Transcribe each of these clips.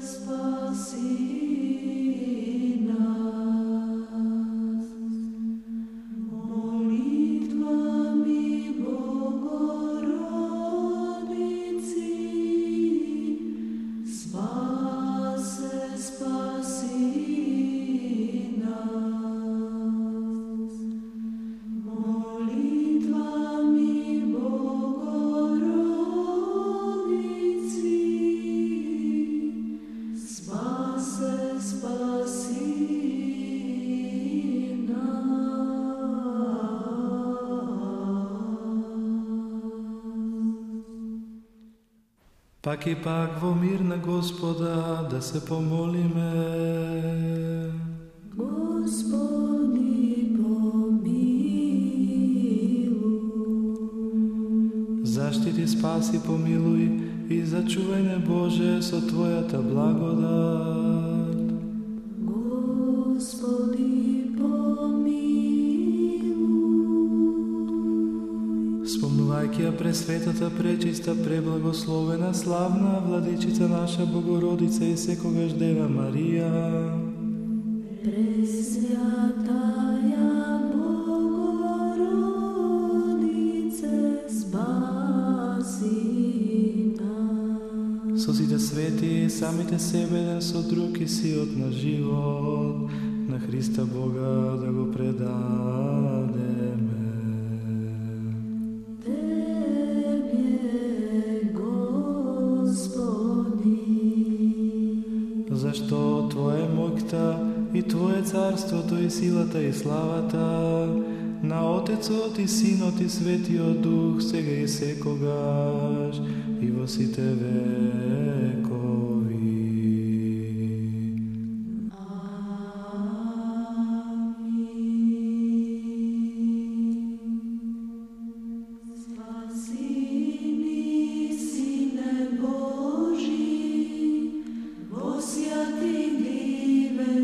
Despacito. Пак и пак во мир на Господа да се помолиме. Господи помилуј. Заштити, спаси, помилуј и зачувај не Боже со Твојата благодат. Пресветата, пречиста, преблагословена, славна владичица наша Богородица и секогаш Дева Марија, Пресвятаја Богородице, спаси нас. со сите свети, самите себе еден со друг и сиот на живот, на Христа Бога да го предадеме. Зашто Твоја моќта и Твое царството и силата и славата на Отецот и Синот и Светиот Дух сега и секогаш и во сите векови.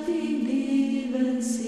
nothing even